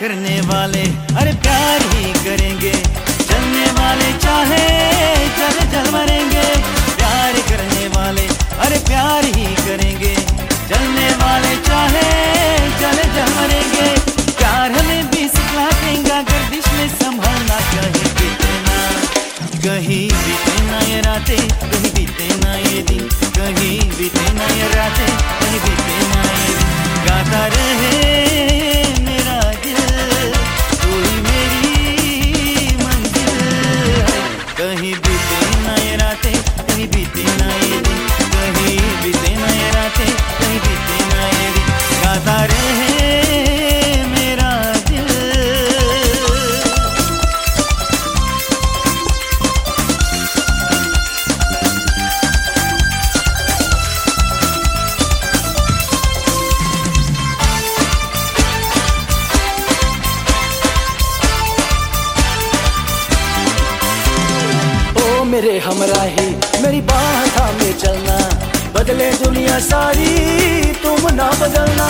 करने वाले अरे प्यार ही करेंगे। चलने वाले चाहे चल जल मरेंगे। प्यार करने वाले अरे प्यार ही करेंगे। चलने वाले चाहे चल जल मरेंगे। प्यार हमें भी सिखला गर्दिश में संभालना कहीं बीते ना कहीं बीते ना ये रातें, कहीं बीते ना ये दिन। कहीं बीते ना ये रातें, कहीं बीते ना ये गाता रहे कहीं भी मेरे हमरा ही मेरी बात में चलना। बदले दुनिया सारी, तुम ना बदलना।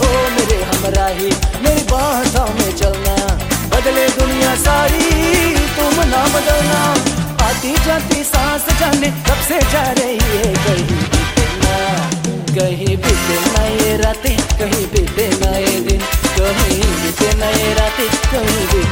ओ मेरे हमरा ही मेरी बात में चलना। बदले दुनिया सारी, तुम ना बदलना। आती जाती सांस जाने, कब से जा रही है? कहीं बीते कहीं बीते ना ये रातें, कहीं बीते ना ये दिन। कहीं बीते ना ये रातें, कहीं